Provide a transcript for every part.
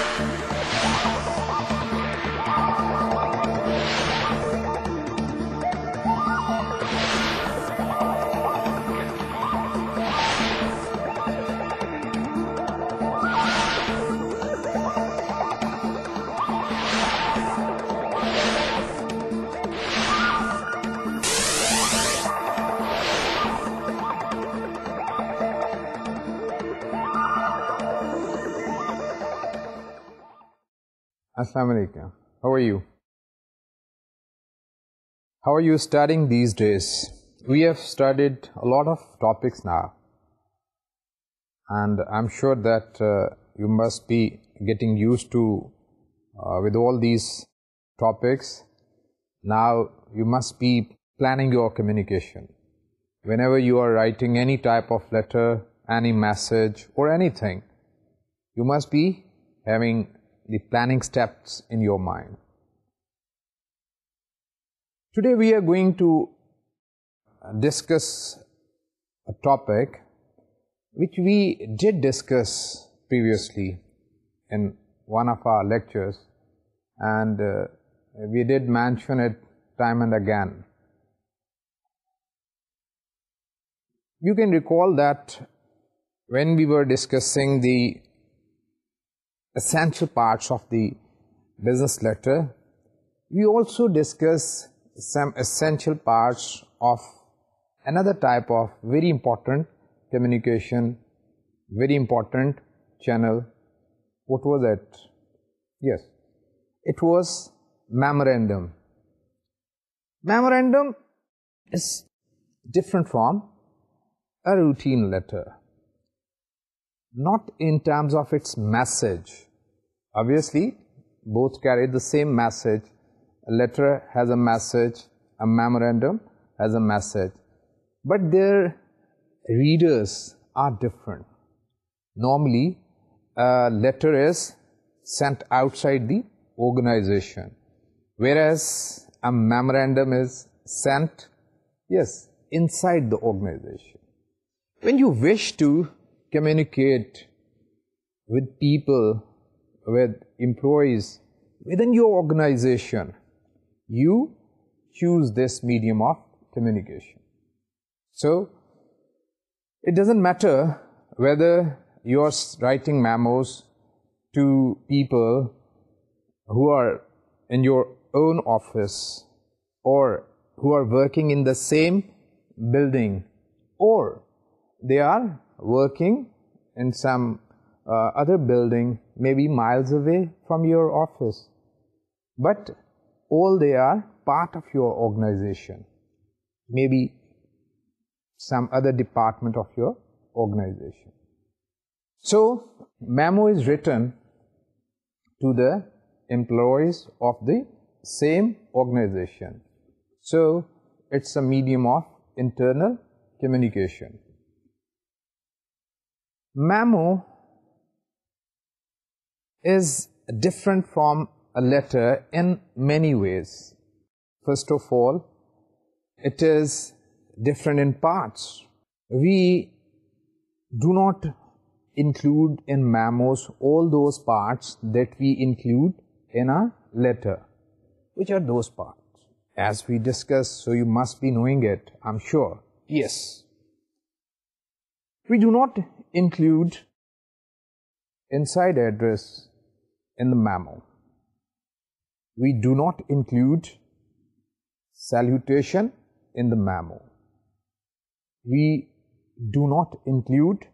ہے السلام علیکم how are you how are you starting these days we have started lot of topics نا and I'm sure that you must be getting used to with all these topics now you must be planning your communication whenever you are writing any type of letter any message or anything you must be having the planning steps in your mind. Today we are going to discuss a topic which we did discuss previously in one of our lectures and uh, we did mention it time and again. You can recall that when we were discussing the essential parts of the business letter. We also discuss some essential parts of another type of very important communication, very important channel. What was that? Yes, it was memorandum. Memorandum is different from a routine letter not in terms of its message. Obviously, both carry the same message. A letter has a message, a memorandum has a message. But their readers are different. Normally, a letter is sent outside the organization. Whereas, a memorandum is sent, yes, inside the organization. When you wish to communicate with people, with employees within your organization, you choose this medium of communication. So, it doesn't matter whether you are writing memos to people who are in your own office or who are working in the same building or they are working in some uh, other building, maybe miles away from your office. But all they are part of your organization. Maybe some other department of your organization. So, memo is written to the employees of the same organization. So, it's a medium of internal communication memo is different from a letter in many ways. First of all, it is different in parts. We do not include in memos all those parts that we include in a letter. Which are those parts? As we discussed, so you must be knowing it, I'm sure. Yes. We do not include inside address in the memo. We do not include salutation in the memo. We do not include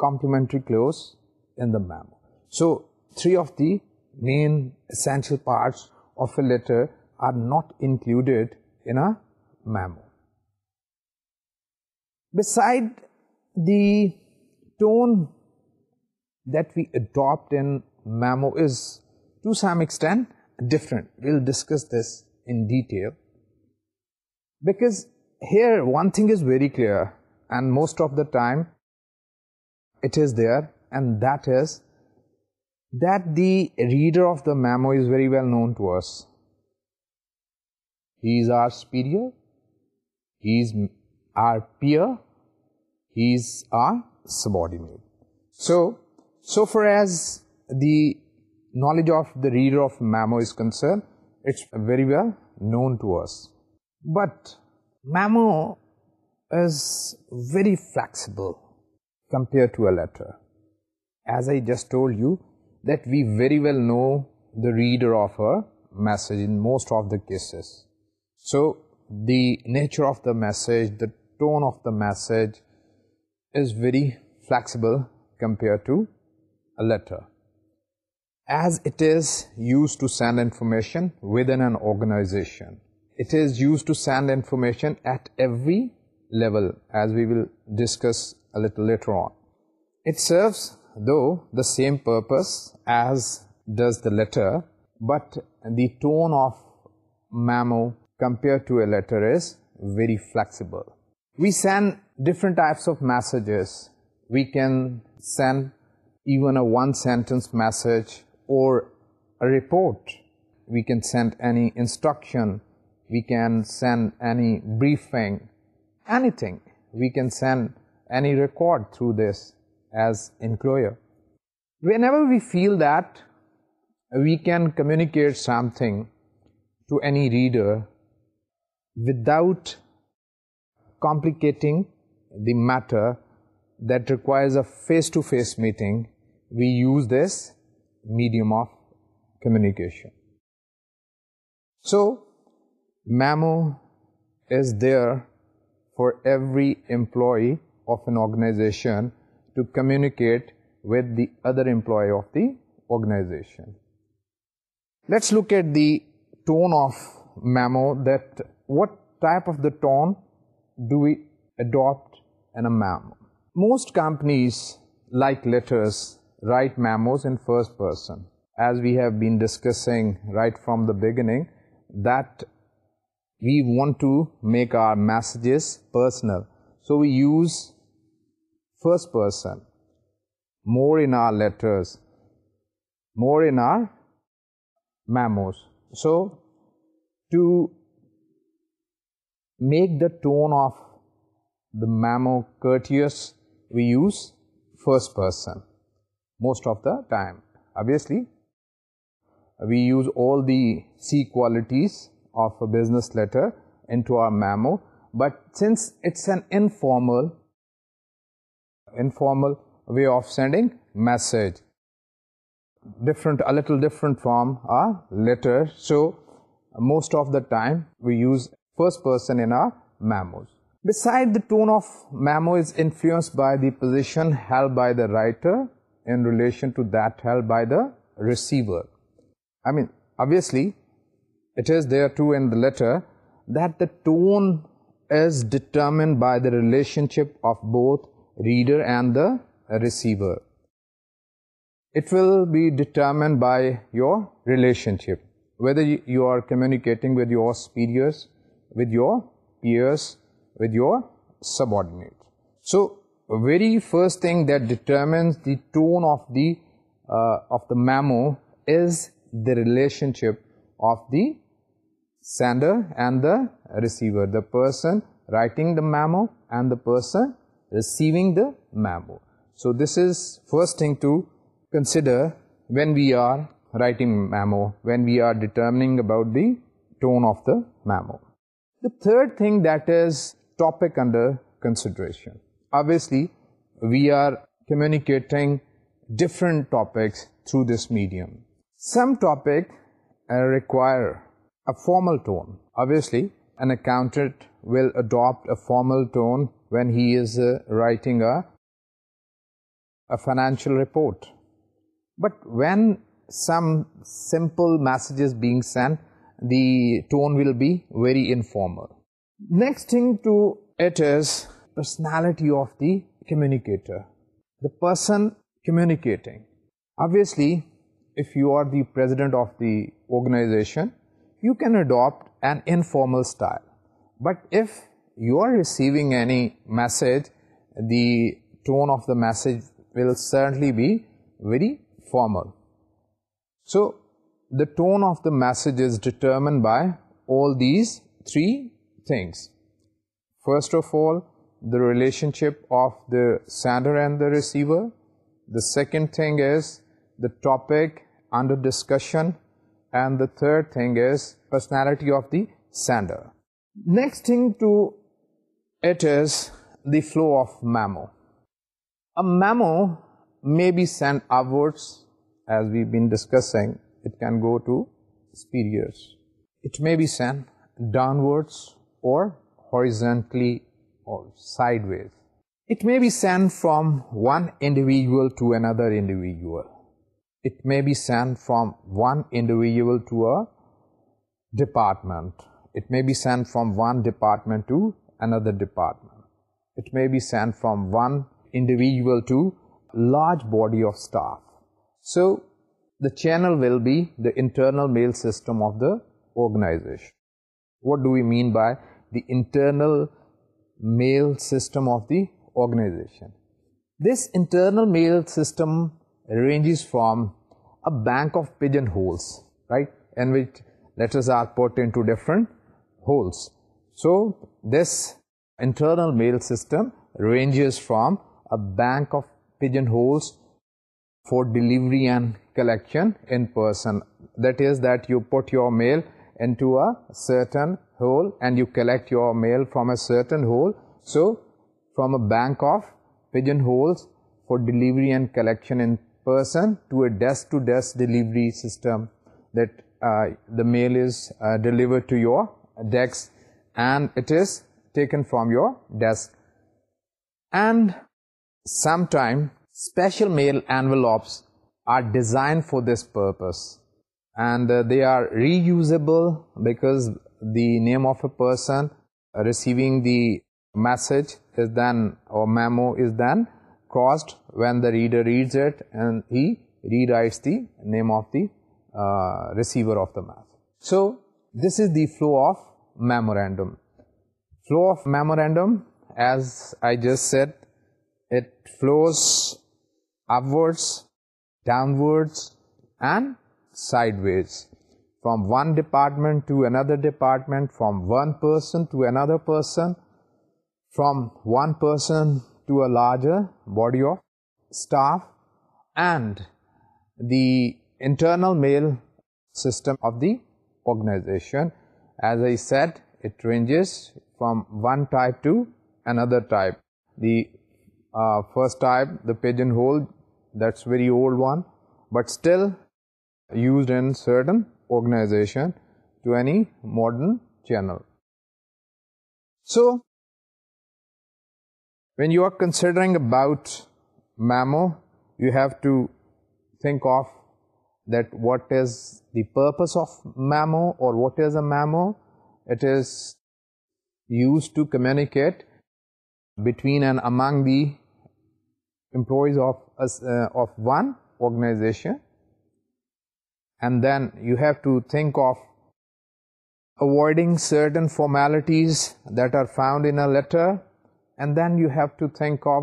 complimentary clause in the memo. So, three of the main essential parts of a letter are not included in a memo. Besides the tone that we adopt in memo is to some extent different. We'll discuss this in detail because here one thing is very clear and most of the time it is there and that is that the reader of the memo is very well known to us. He is our superior, he is our peer is a subordinate. So, so far as the knowledge of the reader of MAMO is concerned, it's very well known to us. But MAMO is very flexible compared to a letter. As I just told you, that we very well know the reader of a message in most of the cases. So, the nature of the message, the tone of the message, is very flexible compared to a letter. As it is used to send information within an organization, it is used to send information at every level as we will discuss a little later on. It serves though the same purpose as does the letter but the tone of memo compared to a letter is very flexible. We send different types of messages we can send even a one sentence message or a report we can send any instruction we can send any briefing anything we can send any record through this as employer whenever we feel that we can communicate something to any reader without complicating the matter that requires a face-to-face meeting, we use this medium of communication. So, memo is there for every employee of an organization to communicate with the other employee of the organization. Let's look at the tone of memo. that what type of the tone do we adopt and a amount. Most companies like letters write memos in first person. As we have been discussing right from the beginning, that we want to make our messages personal. So we use first person more in our letters, more in our memos. So to make the tone of the memo, courteous we use first person most of the time. Obviously, we use all the C qualities of a business letter into our memo. but since it's an informal, informal way of sending message, different, a little different from a letter. So, most of the time we use first person in our memos. Beside the tone of memo is influenced by the position held by the writer in relation to that held by the receiver. I mean, obviously, it is there too in the letter that the tone is determined by the relationship of both reader and the receiver. It will be determined by your relationship, whether you are communicating with your superiors, with your peers, with your subordinate. So very first thing that determines the tone of the uh, of the memo is the relationship of the sender and the receiver, the person writing the memo and the person receiving the memo. So this is first thing to consider when we are writing memo, when we are determining about the tone of the memo. The third thing that is topic under consideration. Obviously, we are communicating different topics through this medium. Some topic uh, require a formal tone. Obviously, an accountant will adopt a formal tone when he is uh, writing a, a financial report. But when some simple messages being sent, the tone will be very informal next thing to it is personality of the communicator the person communicating obviously if you are the president of the organization you can adopt an informal style but if you are receiving any message the tone of the message will certainly be very formal so the tone of the message is determined by all these three things. First of all, the relationship of the sender and the receiver. The second thing is the topic under discussion. And the third thing is personality of the sender. Next thing to it is the flow of memo. A memo may be sent upwards as we've been discussing. It can go to superiors. It may be sent downwards or horizontally or sideways. It may be sent from one individual to another individual. It may be sent from one individual to a department. It may be sent from one department to another department. It may be sent from one individual to large body of staff. So, the channel will be the internal mail system of the organization. What do we mean by the internal mail system of the organization. This internal mail system ranges from a bank of pigeonholes, right, in which letters are put into different holes. So, this internal mail system ranges from a bank of pigeonholes for delivery and collection in person. That is that you put your mail into a certain hole and you collect your mail from a certain hole. So, from a bank of pigeon holes for delivery and collection in person to a desk-to-desk delivery system that uh, the mail is uh, delivered to your desk and it is taken from your desk. And sometime special mail envelopes are designed for this purpose. And uh, they are reusable because the name of a person receiving the message is then or memo is then crossed when the reader reads it and he rewrites the name of the uh, receiver of the message. So this is the flow of memorandum. Flow of memorandum as I just said it flows upwards, downwards and sideways from one department to another department, from one person to another person, from one person to a larger body of staff, and the internal mail system of the organization. As I said, it ranges from one type to another type. The uh, first type, the pigeonhole, that's very old one, but still used in certain organization to any modern channel. So, when you are considering about memo, you have to think of that what is the purpose of memo or what is a memo? It is used to communicate between and among the employees of, uh, of one organization and then you have to think of avoiding certain formalities that are found in a letter and then you have to think of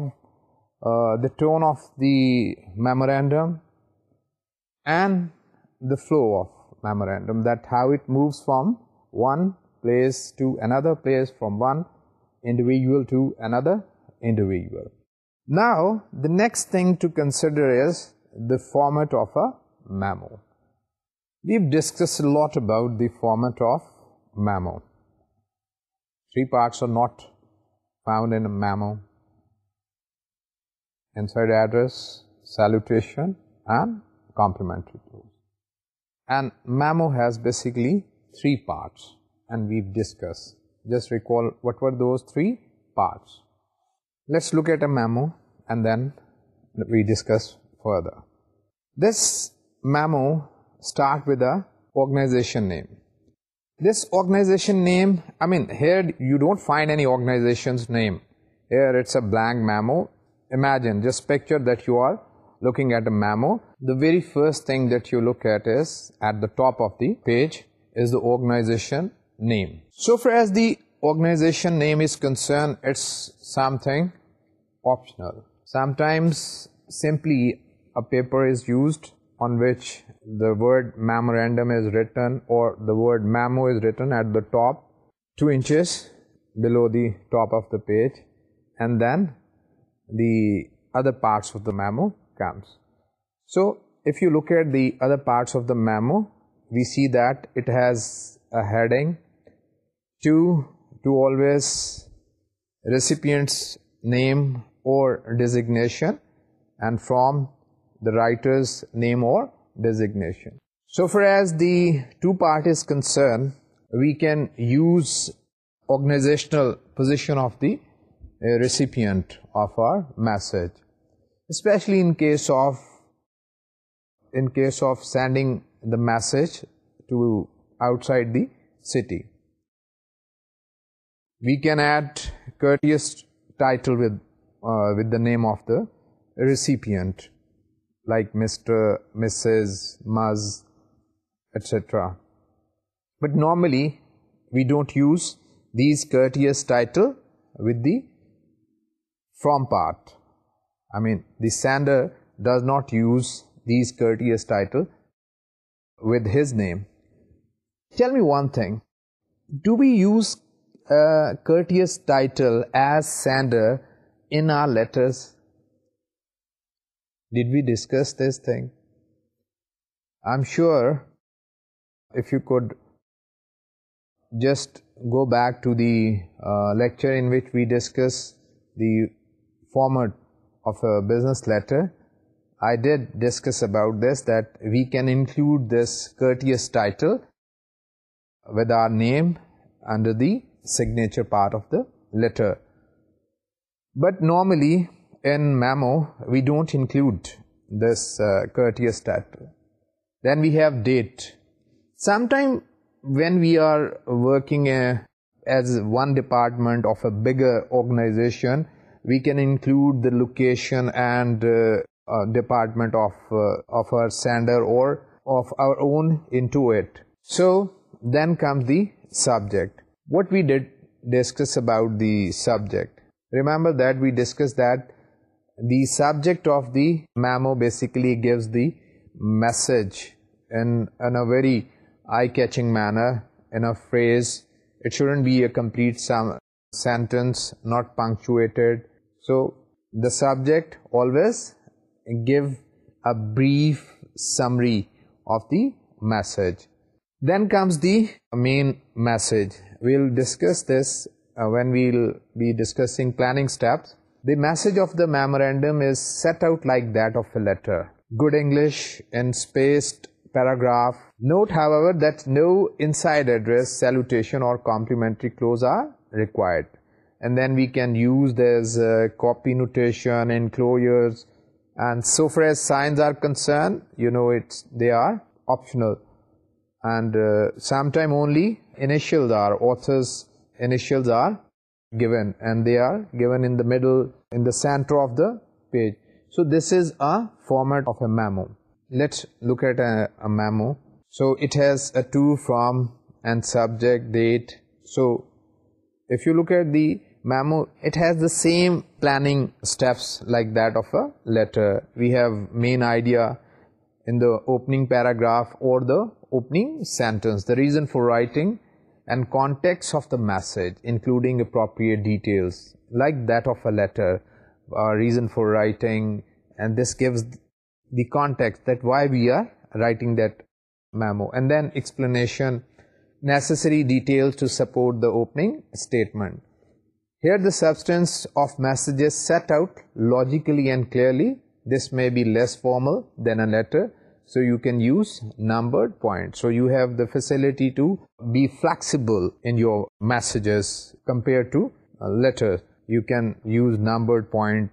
uh, the tone of the memorandum and the flow of memorandum that how it moves from one place to another place from one individual to another individual. Now the next thing to consider is the format of a memo we've discussed a lot about the format of memo. Three parts are not found in a memo: Inside address, salutation and complimentary close. And memo has basically three parts and we've discussed. Just recall what were those three parts. Let's look at a memo, and then we discuss further. This memo start with the organization name. This organization name, I mean, here you don't find any organization's name. Here it's a blank memo. Imagine, just picture that you are looking at a memo. The very first thing that you look at is, at the top of the page, is the organization name. So far as the organization name is concerned, it's something optional. Sometimes, simply, a paper is used on which the word memorandum is written or the word memo is written at the top two inches below the top of the page and then the other parts of the memo comes. So if you look at the other parts of the memo we see that it has a heading to to always recipient's name or designation and from the writer's name or designation. So far as the two parties concerned, we can use organizational position of the uh, recipient of our message, especially in case of in case of sending the message to outside the city. We can add courteous title with uh, with the name of the recipient like Mr., Mrs., Ms., etc. But normally, we don't use these courteous title with the from part. I mean, the sander does not use these courteous title with his name. Tell me one thing. Do we use courteous title as sander in our letters? Did we discuss this thing? I'm sure if you could just go back to the uh, lecture in which we discuss the format of a business letter, I did discuss about this that we can include this courteous title with our name under the signature part of the letter. But normally in memo, we don't include this uh, courteous title. Then we have date. Sometimes, when we are working uh, as one department of a bigger organization, we can include the location and uh, department of, of our sender or of our own into it. So then comes the subject. What we did discuss about the subject. Remember that we discussed that the subject of the memo basically gives the message in, in a very eye-catching manner, in a phrase. It shouldn't be a complete sentence, not punctuated. So the subject always give a brief summary of the message. Then comes the main message. We'll discuss this uh, when we'll be discussing planning steps. The message of the memorandum is set out like that of a letter. Good English in spaced paragraph. Note, however, that no inside address, salutation or complimentary clothes are required. And then we can use this uh, copy notation, enclosures. And so far as signs are concerned, you know, it's, they are optional. And uh, sometime only initials are, authors initials are given and they are given in the middle in the center of the page so this is a format of a memo let's look at a, a memo so it has a to from and subject date so if you look at the memo it has the same planning steps like that of a letter we have main idea in the opening paragraph or the opening sentence the reason for writing and context of the message including appropriate details like that of a letter a reason for writing and this gives the context that why we are writing that memo and then explanation necessary details to support the opening statement here the substance of messages set out logically and clearly this may be less formal than a letter so you can use numbered points. So you have the facility to be flexible in your messages compared to a uh, letter. You can use numbered point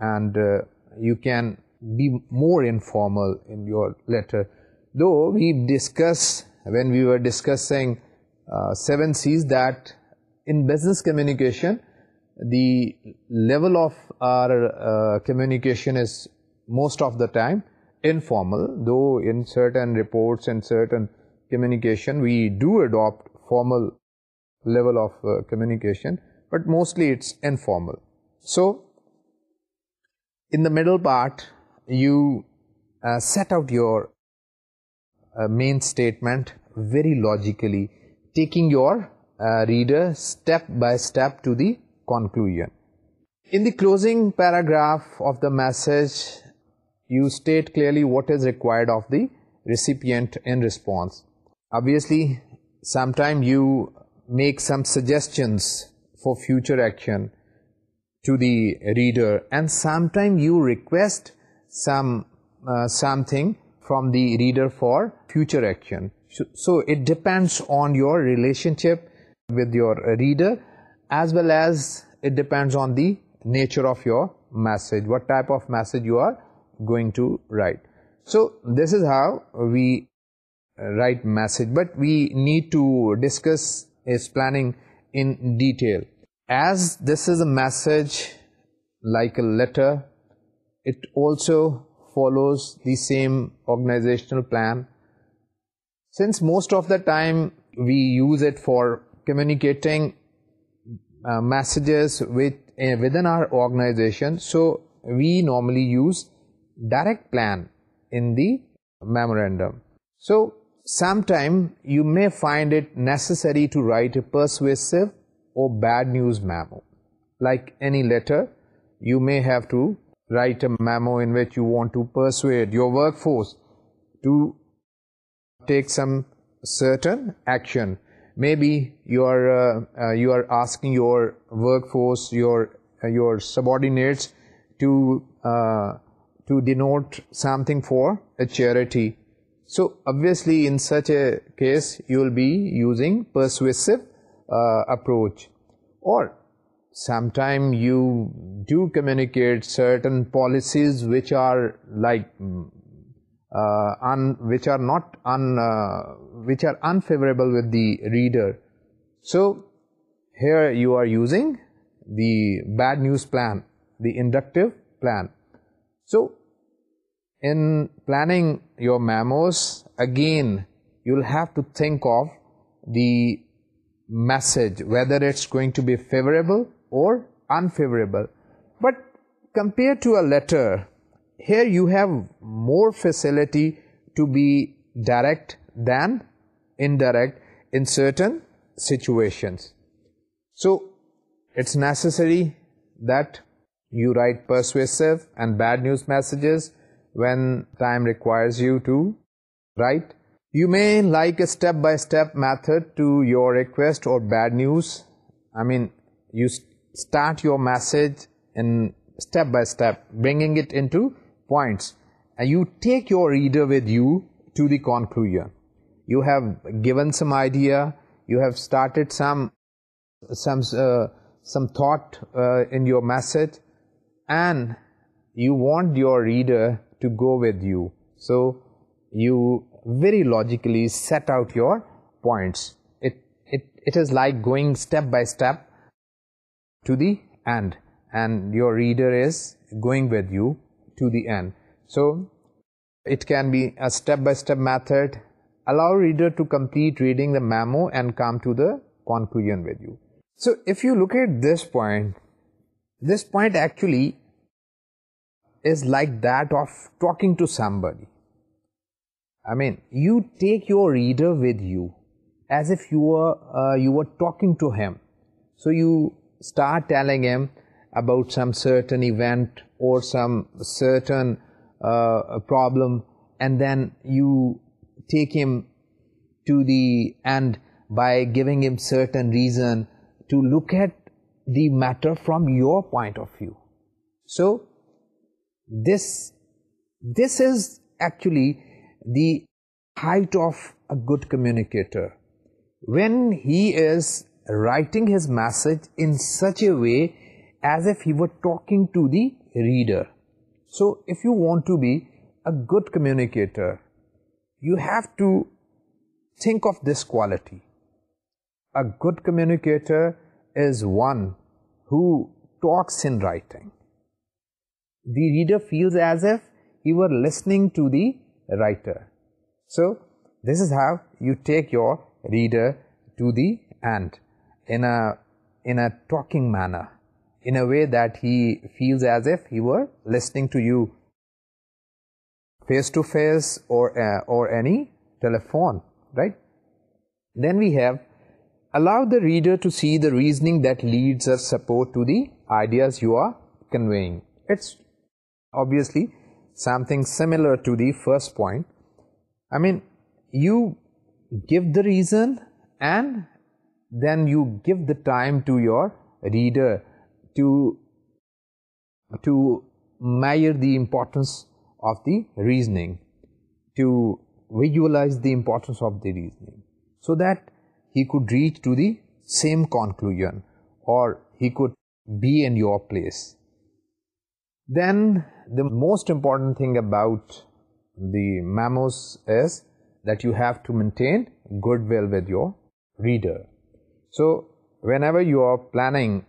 and uh, you can be more informal in your letter. Though we discuss when we were discussing uh, seven C's that in business communication, the level of our communication is most of the time informal, though in certain reports and certain communication we do adopt formal level of uh, communication, but mostly it's informal. So, in the middle part, you uh, set out your uh, main statement very logically, taking your uh, reader step by step to the conclusion. In the closing paragraph of the message, you state clearly what is required of the recipient in response. Obviously, sometimes you make some suggestions for future action to the reader and sometimes you request some uh, something from the reader for future action. So, it depends on your relationship with your reader as well as it depends on the nature of your message, what type of message you are going to write. So this is how we write message but we need to discuss its planning in detail. As this is a message like a letter it also follows the same organizational plan. Since most of the time we use it for communicating uh, messages with, eh, within our organization so we normally use direct plan in the memorandum. So, sometime you may find it necessary to write a persuasive or bad news memo. Like any letter, you may have to write a memo in which you want to persuade your workforce to take some certain action. Maybe you are, uh, uh, you are asking your workforce, your, uh, your subordinates to to denote something for a charity. So obviously in such a case you will be using persuasive uh, approach or sometime you do communicate certain policies which are like mm, uh, which are not uh, which are unfavorable with the reader. So here you are using the bad news plan, the inductive plan. So, in planning your memos, again, you'll have to think of the message, whether it's going to be favorable or unfavorable. But compared to a letter, here you have more facility to be direct than indirect in certain situations. So, it's necessary that you write persuasive and bad news messages when time requires you to write. You may like a step-by-step method to your request or bad news. I mean, you start your message in step-by-step, bringing it into points. And you take your reader with you to the conclusion. You have given some idea, you have started some some uh, some thought uh, in your message, and you want your reader to go with you. So, you very logically set out your points. It, it, it is like going step by step to the end and your reader is going with you to the end. So, it can be a step-by-step -step method. Allow reader to complete reading the memo and come to the conclusion with you. So, if you look at this point, this point actually is like that of talking to somebody. I mean, you take your reader with you as if you were, uh, you were talking to him. So you start telling him about some certain event or some certain uh, problem and then you take him to the and by giving him certain reason to look at the matter from your point of view. So, this, this is actually the height of a good communicator. When he is writing his message in such a way as if he were talking to the reader. So, if you want to be a good communicator, you have to think of this quality. A good communicator is one who talks in writing. The reader feels as if he were listening to the writer. So, this is how you take your reader to the end in a, in a talking manner, in a way that he feels as if he were listening to you face to face or, uh, or any telephone, right? Then we have Allow the reader to see the reasoning that leads or support to the ideas you are conveying. It's obviously something similar to the first point I mean you give the reason and then you give the time to your reader to to measure the importance of the reasoning to visualize the importance of the reasoning so that he could reach to the same conclusion or he could be in your place. Then the most important thing about the mammoths is that you have to maintain goodwill with your reader. So whenever you are planning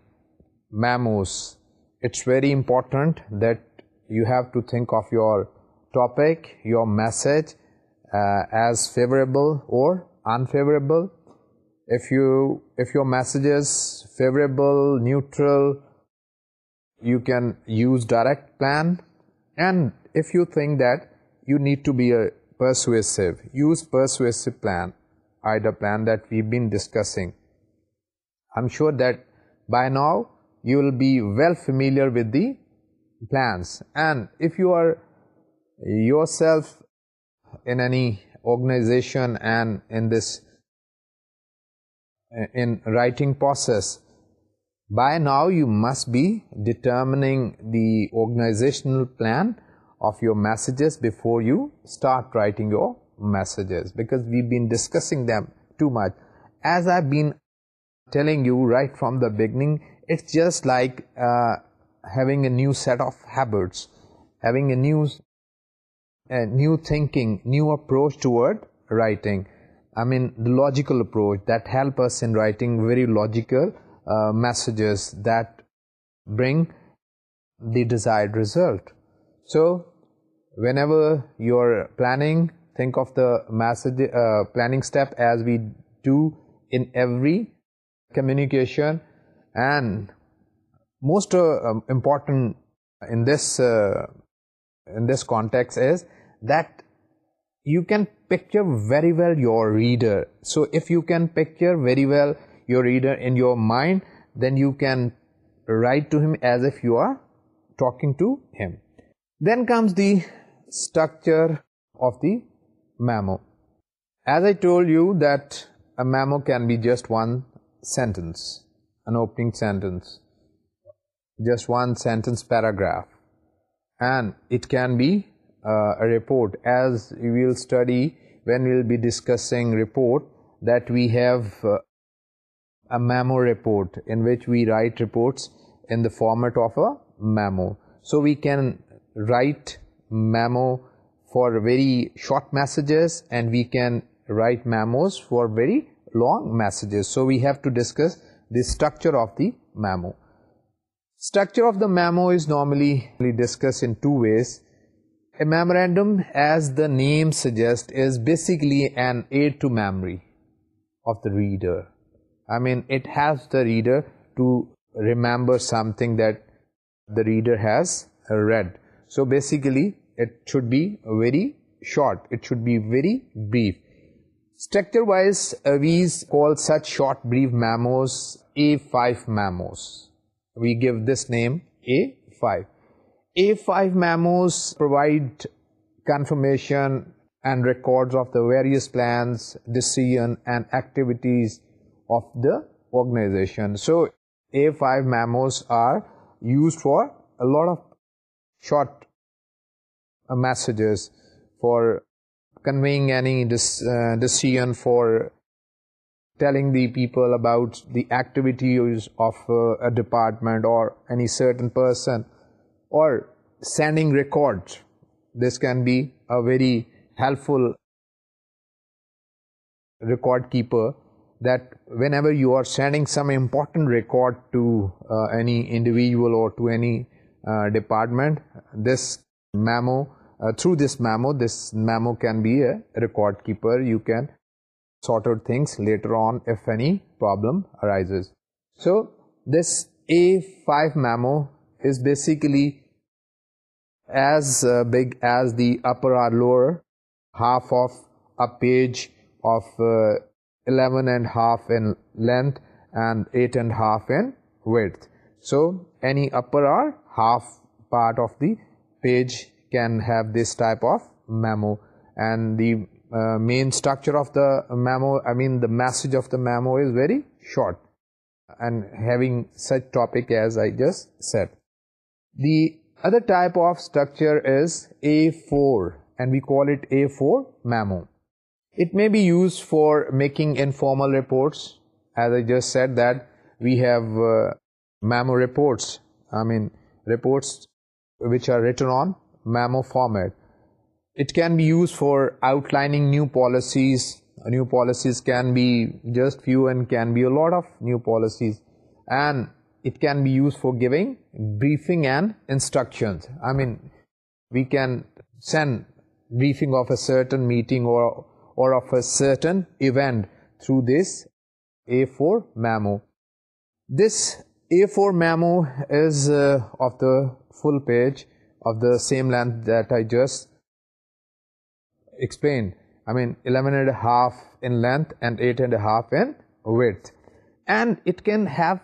mammoths, it's very important that you have to think of your topic, your message uh, as favorable or unfavorable if you if your message is favorable neutral you can use direct plan and if you think that you need to be a persuasive use persuasive plan either plan that we've been discussing i'm sure that by now you will be well familiar with the plans and if you are yourself in any organization and in this uh, in writing process. By now, you must be determining the organizational plan of your messages before you start writing your messages because we've been discussing them too much. As I've been telling you right from the beginning, it's just like uh, having a new set of habits, having a new, a new thinking, new approach toward writing. I mean, the logical approach that help us in writing very logical uh, messages that bring the desired result. So, whenever you are planning, think of the message uh, planning step as we do in every communication and most uh, um, important in this in this context is that you can picture very well your reader. So if you can picture very well your reader in your mind, then you can write to him as if you are talking to him. Then comes the structure of the memo. As I told you that a memo can be just one sentence, an opening sentence, just one sentence paragraph. And it can be uh, a report as we will study when we'll be discussing report that we have uh, a memo report in which we write reports in the format of a memo so we can write memo for very short messages and we can write memos for very long messages so we have to discuss the structure of the memo structure of the memo is normally discussed in two ways a memorandum, as the name suggests, is basically an aid to memory of the reader. I mean, it helps the reader to remember something that the reader has read. So basically, it should be very short. It should be very brief. Structure-wise, we call such short brief memos A5 memos. We give this name A5. A5 memos provide confirmation and records of the various plans, decision and activities of the organization. So A5 memos are used for a lot of short messages for conveying any uh, decision for telling the people about the activities of uh, a department or any certain person or sending records. This can be a very helpful record keeper that whenever you are sending some important record to uh, any individual or to any uh, department, this memo, uh, through this memo, this memo can be a record keeper. You can sort out things later on if any problem arises. So, this A5 memo is basically as uh, big as the upper or lower half of a page of uh, 11 and half in length and 8 and half in width. So any upper or half part of the page can have this type of memo and the uh, main structure of the memo, I mean the message of the memo is very short and having such topic as I just said. The other type of structure is A4 and we call it A4 memo. It may be used for making informal reports. As I just said that we have uh, memo reports. I mean reports which are written on memo format. It can be used for outlining new policies. New policies can be just few and can be a lot of new policies. And it can be used for giving briefing and instructions. I mean, we can send briefing of a certain meeting or or of a certain event through this A4 memo. This A4 memo is uh, of the full page of the same length that I just explained. I mean, 11 and a half in length and 8 and a half in width. And it can have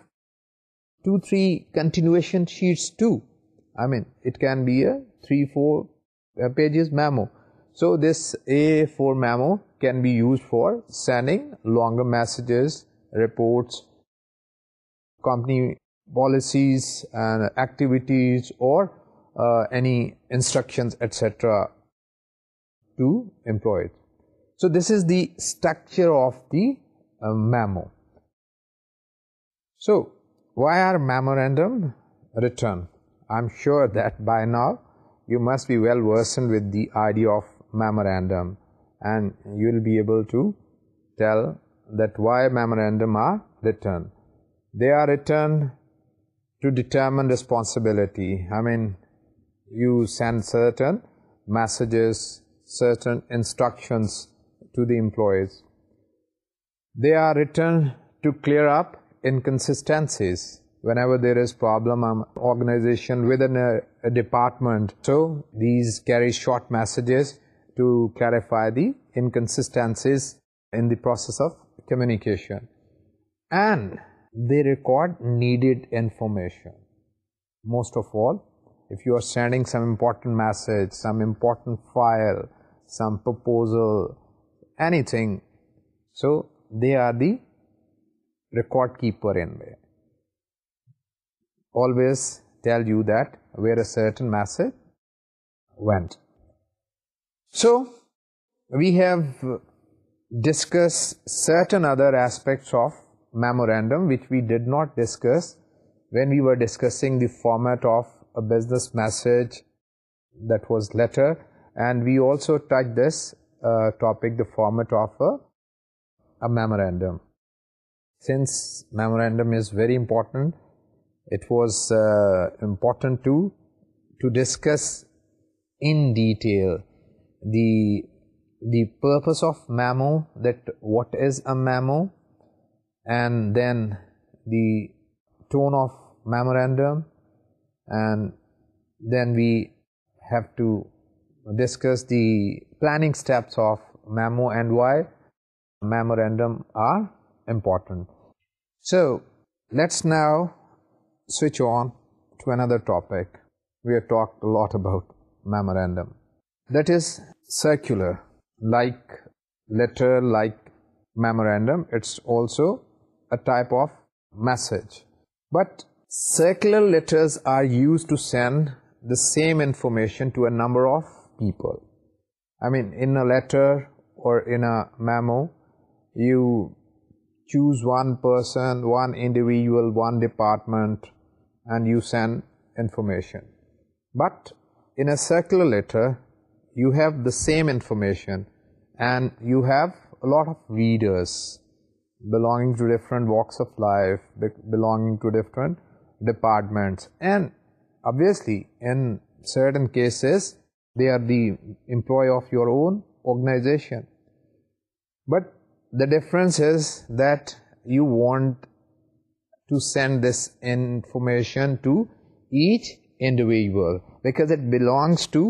two, three continuation sheets too. I mean, it can be a three, four uh, pages memo. So, this A4 memo can be used for sending longer messages, reports, company policies and activities or uh, any instructions, etc. to employees. So, this is the structure of the uh, memo. So, why are memorandum written? I'm sure that by now you must be well versed with the idea of memorandum and you'll be able to tell that why memorandum are written. They are written to determine responsibility. I mean, you send certain messages, certain instructions to the employees. They are written to clear up inconsistencies whenever there is problem organization within a department so these carry short messages to clarify the inconsistencies in the process of communication and they record needed information most of all if you are sending some important message some important file some proposal anything so they are the record keeper in there. Always tell you that where a certain message went. So, we have discussed certain other aspects of memorandum which we did not discuss when we were discussing the format of a business message that was letter and we also touched this uh, topic the format of a, a memorandum since memorandum is very important, it was uh, important to to discuss in detail the the purpose of memo that what is a memo and then the tone of memorandum and then we have to discuss the planning steps of memo and why memorandum are important. So, let's now switch on to another topic. We have talked a lot about memorandum. That is circular, like letter, like memorandum. It's also a type of message. But circular letters are used to send the same information to a number of people. I mean, in a letter or in a memo, you choose one person, one individual, one department and you send information. But in a circular letter, you have the same information and you have a lot of readers belonging to different walks of life, belonging to different departments and obviously in certain cases, they are the employee of your own organization. But the difference is that you want to send this information to each individual because it belongs to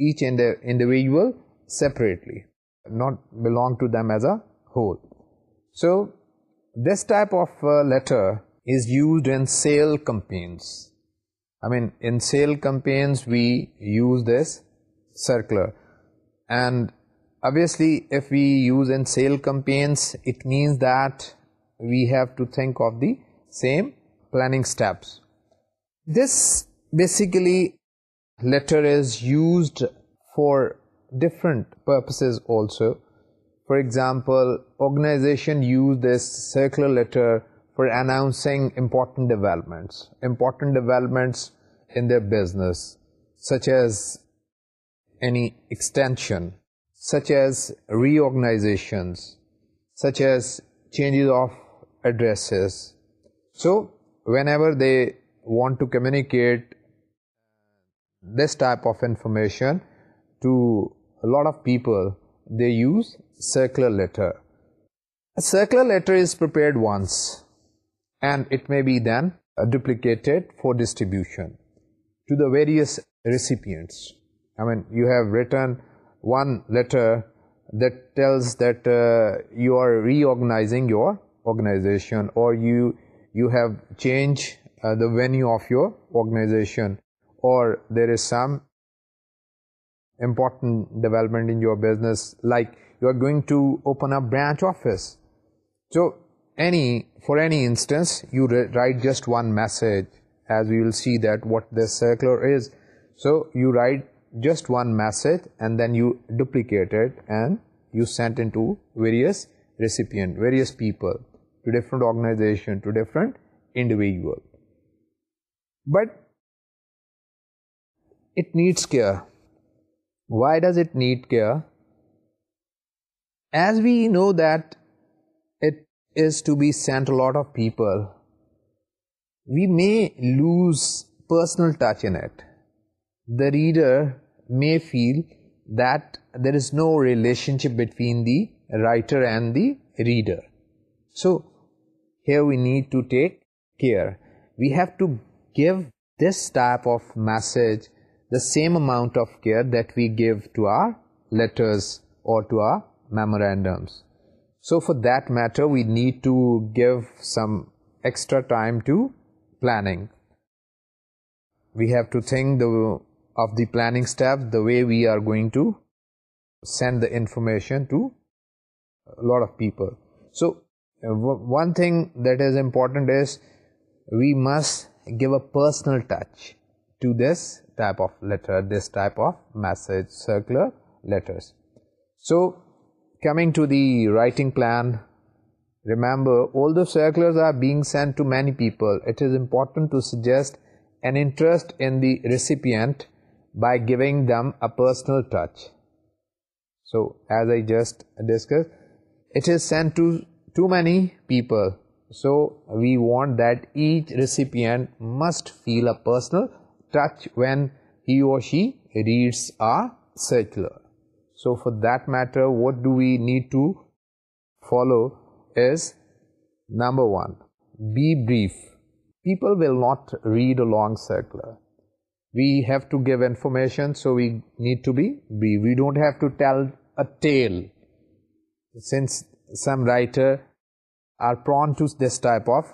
each individual separately not belong to them as a whole so this type of uh, letter is used in sale campaigns i mean in sale campaigns we use this circular and obviously if we use in sale campaigns it means that we have to think of the same planning steps this basically letter is used for different purposes also for example organization use this circular letter for announcing important developments important developments in their business such as any extension such as reorganizations, such as changes of addresses. So whenever they want to communicate uh, this type of information to a lot of people, they use circular letter. A circular letter is prepared once and it may be then uh, duplicated for distribution to the various recipients. I mean, you have written one letter that tells that uh, you are reorganizing your organization or you you have changed uh, the venue of your organization or there is some important development in your business like you are going to open a branch office so any for any instance you write just one message as we will see that what the circular is so you write just one message and then you duplicate it and you sent into various recipient, various people, to different organization, to different individual. But it needs care. Why does it need care? As we know that it is to be sent a lot of people, we may lose personal touch in it. The reader may feel that there is no relationship between the writer and the reader. So, here we need to take care. We have to give this type of message the same amount of care that we give to our letters or to our memorandums. So, for that matter, we need to give some extra time to planning. We have to think the of the planning step the way we are going to send the information to a lot of people. So uh, one thing that is important is we must give a personal touch to this type of letter, this type of message, circular letters. So coming to the writing plan, remember all the circulars are being sent to many people. It is important to suggest an interest in the recipient by giving them a personal touch. So, as I just discussed, it is sent to too many people. So, we want that each recipient must feel a personal touch when he or she reads our circular. So, for that matter, what do we need to follow is number one, be brief. People will not read a long circular we have to give information so we need to be B. We don't have to tell a tale since some writer are prone to this type of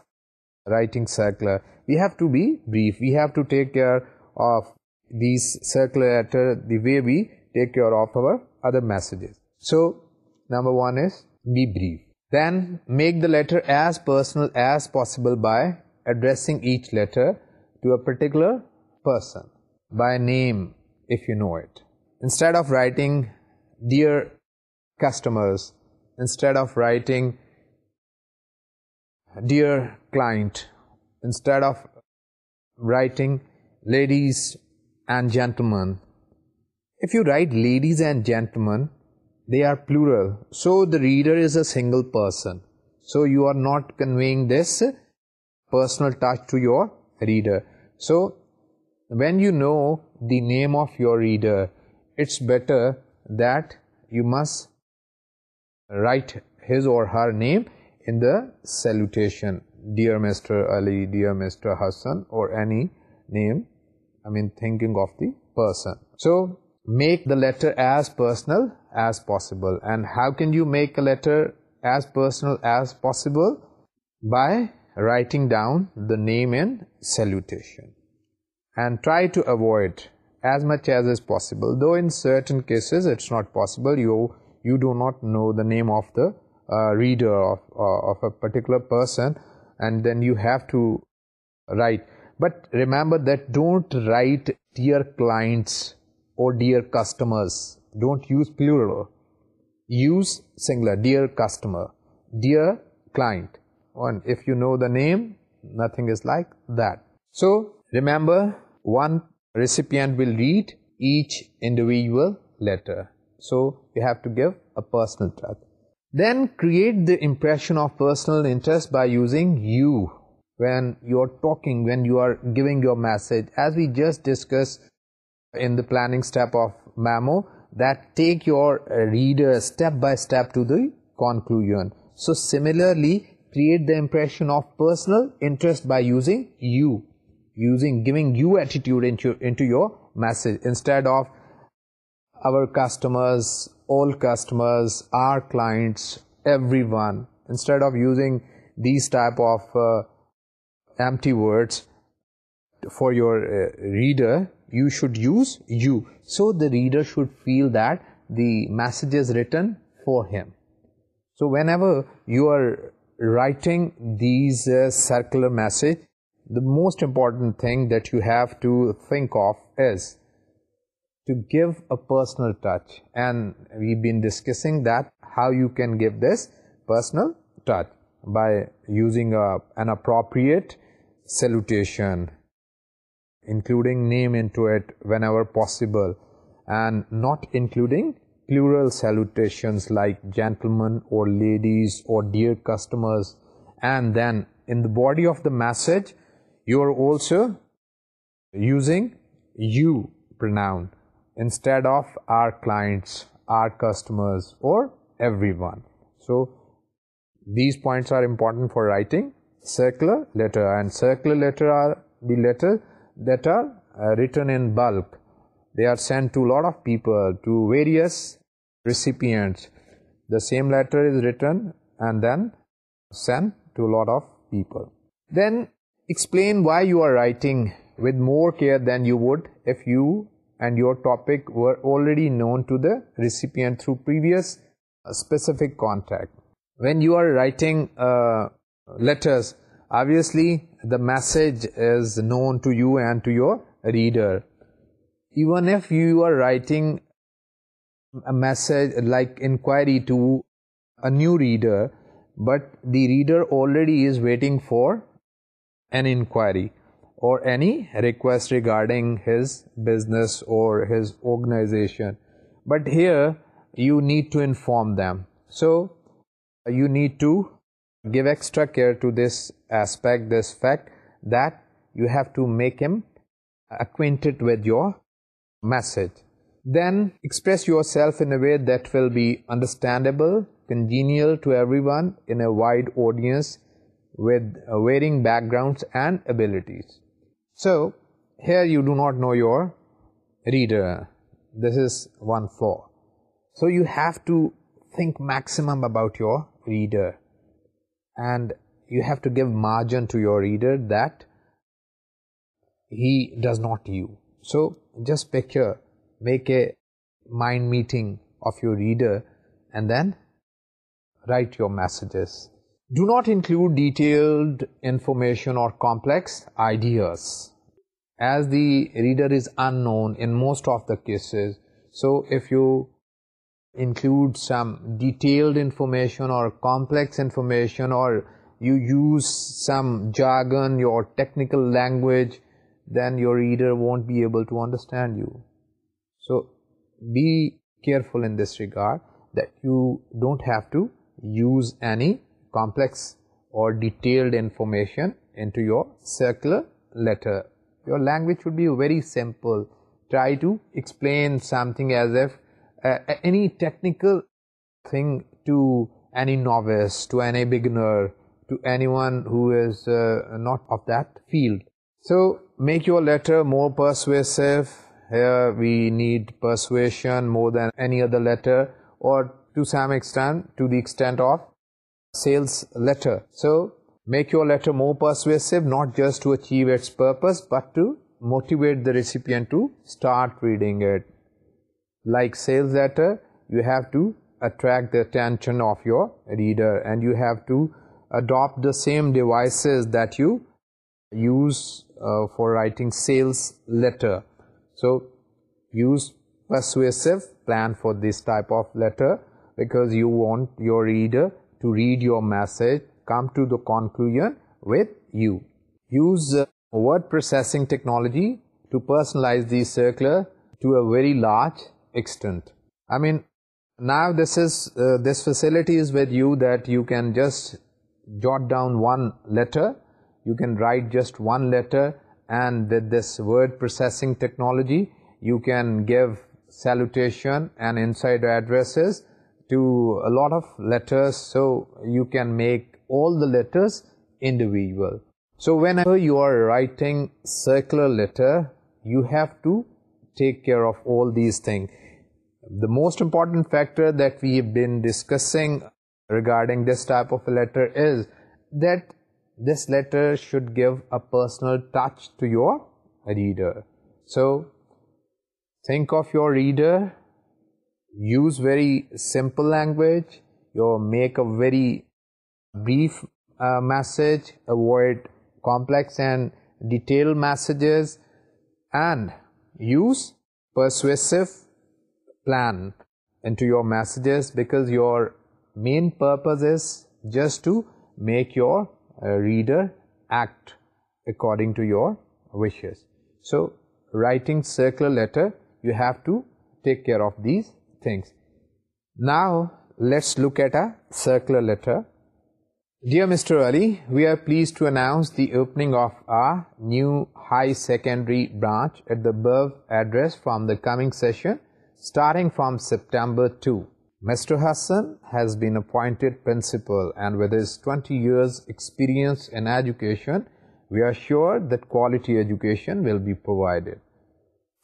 writing circular. We have to be brief. We have to take care of these circular letter the way we take care of our other messages. So, number one is be brief. Then, make the letter as personal as possible by addressing each letter to a particular person by name if you know it. Instead of writing dear customers, instead of writing dear client, instead of writing ladies and gentlemen, if you write ladies and gentlemen, they are plural. So the reader is a single person. So you are not conveying this personal touch to your reader. So when you know the name of your reader it's better that you must write his or her name in the salutation dear mr ali dear mr hassan or any name i mean thinking of the person so make the letter as personal as possible and how can you make a letter as personal as possible by writing down the name in salutation and try to avoid as much as is possible though in certain cases it's not possible you you do not know the name of the uh, reader of uh, of a particular person and then you have to write but remember that don't write dear clients or dear customers don't use plural use singular dear customer dear client and if you know the name nothing is like that so remember one recipient will read each individual letter. So you have to give a personal touch. Then create the impression of personal interest by using you when you are talking, when you are giving your message. As we just discussed in the planning step of memo, that take your reader step by step to the conclusion. So similarly, create the impression of personal interest by using you giving you attitude into into your message instead of our customers, all customers, our clients, everyone. Instead of using these type of uh, empty words for your uh, reader, you should use you. So the reader should feel that the message is written for him. So whenever you are writing these uh, circular message, the most important thing that you have to think of is to give a personal touch and we've been discussing that how you can give this personal touch by using an appropriate salutation including name into it whenever possible and not including plural salutations like gentlemen or ladies or dear customers and then in the body of the message you are also using you pronoun instead of our clients, our customers or everyone. So these points are important for writing circular letter and circular letter are the letter that are uh, written in bulk. They are sent to a lot of people, to various recipients. The same letter is written and then sent to a lot of people. Then explain why you are writing with more care than you would if you and your topic were already known to the recipient through previous uh, specific contact. When you are writing uh, letters, obviously the message is known to you and to your reader. Even if you are writing a message like inquiry to a new reader, but the reader already is waiting for an inquiry or any request regarding his business or his organization. But here, you need to inform them. So, you need to give extra care to this aspect, this fact that you have to make him acquainted with your message. Then, express yourself in a way that will be understandable, congenial to everyone in a wide audience, with uh, varying backgrounds and abilities. So, here you do not know your reader. This is one flaw. So, you have to think maximum about your reader and you have to give margin to your reader that he does not you. So, just picture, make a mind meeting of your reader and then write your messages do not include detailed information or complex ideas as the reader is unknown in most of the cases so if you include some detailed information or complex information or you use some jargon or technical language then your reader won't be able to understand you so be careful in this regard that you don't have to use any complex or detailed information into your circular letter. Your language should be very simple. Try to explain something as if uh, any technical thing to any novice, to any beginner, to anyone who is uh, not of that field. So make your letter more persuasive. Here we need persuasion more than any other letter or to some extent, to the extent of sales letter. So make your letter more persuasive, not just to achieve its purpose, but to motivate the recipient to start reading it. Like sales letter, you have to attract the attention of your reader and you have to adopt the same devices that you use uh, for writing sales letter. So use persuasive plan for this type of letter because you want your reader to read your message come to the conclusion with you. Use uh, word processing technology to personalize the circular to a very large extent. I mean now this is uh, this facility is with you that you can just jot down one letter you can write just one letter and with this word processing technology you can give salutation and inside addresses to a lot of letters so you can make all the letters individual. So whenever you are writing circular letter, you have to take care of all these things. The most important factor that we have been discussing regarding this type of a letter is that this letter should give a personal touch to your reader. So think of your reader use very simple language or make a very brief uh, message, avoid complex and detailed messages and use persuasive plan into your messages because your main purpose is just to make your uh, reader act according to your wishes. So, writing circular letter, you have to take care of these things. Now, let's look at a circular letter. Dear Mr. Ali, we are pleased to announce the opening of our new high secondary branch at the above address from the coming session, starting from September 2. Mr. Hassan has been appointed principal and with his 20 years experience in education, we are sure that quality education will be provided.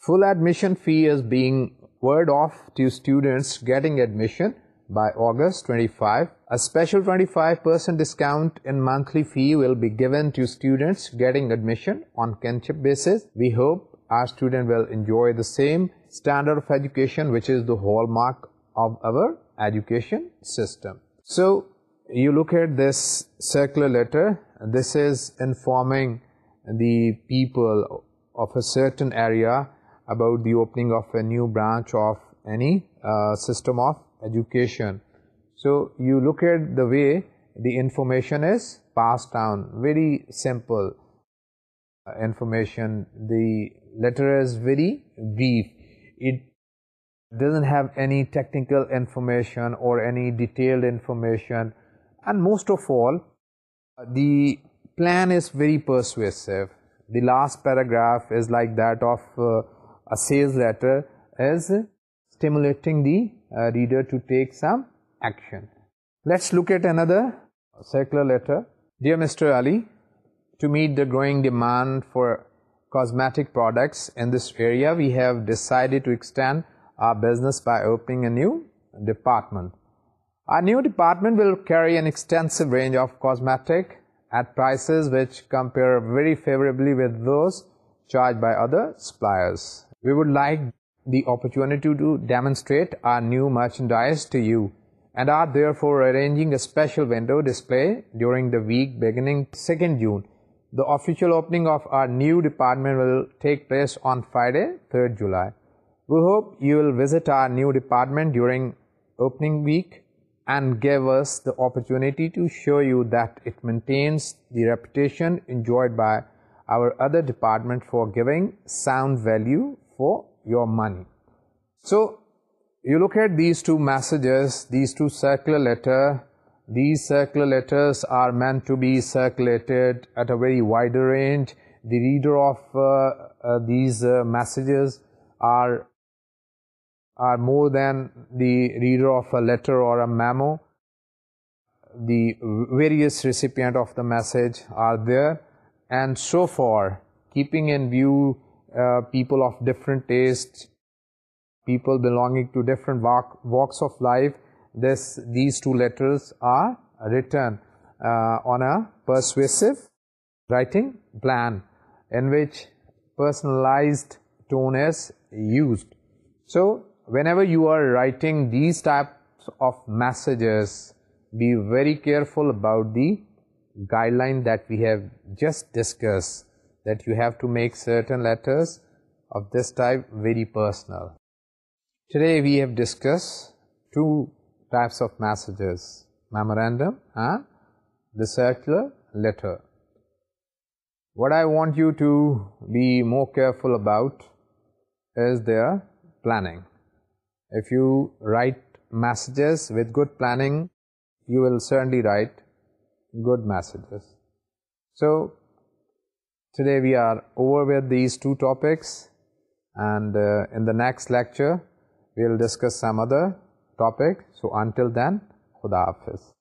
Full admission fee is being word off to students getting admission by August 25. A special 25% discount in monthly fee will be given to students getting admission on kinship basis. We hope our student will enjoy the same standard of education which is the hallmark of our education system. So you look at this circular letter, this is informing the people of a certain area about the opening of a new branch of any uh, system of education. So you look at the way the information is passed down, very simple uh, information, the letter is very brief, it doesn't have any technical information or any detailed information and most of all the plan is very persuasive. The last paragraph is like that of uh, a sales letter is stimulating the uh, reader to take some action. Let's look at another circular letter. Dear Mr. Ali, to meet the growing demand for cosmetic products in this area, we have decided to extend our business by opening a new department. Our new department will carry an extensive range of cosmetic at prices which compare very favorably with those charged by other suppliers we would like the opportunity to demonstrate our new merchandise to you and are therefore arranging a special window display during the week beginning 2nd June. The official opening of our new department will take place on Friday, 3rd July. We hope you will visit our new department during opening week and give us the opportunity to show you that it maintains the reputation enjoyed by our other department for giving sound value for your money. So, you look at these two messages, these two circular letter, these circular letters are meant to be circulated at a very wider range. The reader of uh, uh, these uh, messages are are more than the reader of a letter or a memo. The various recipient of the message are there and so far, keeping in view uh, people of different tastes, people belonging to different walks of life. These two letters are written uh, on a persuasive writing plan in which personalized tone is used. So, whenever you are writing these types of messages, be very careful about the guideline that we have just discussed that you have to make certain letters of this type very personal. Today we have discussed two types of messages, memorandum and the circular letter. What I want you to be more careful about is their planning. If you write messages with good planning, you will certainly write good messages. So, today we are over with these two topics and uh, in the next lecture we will discuss some other topic so until then khuda hafiz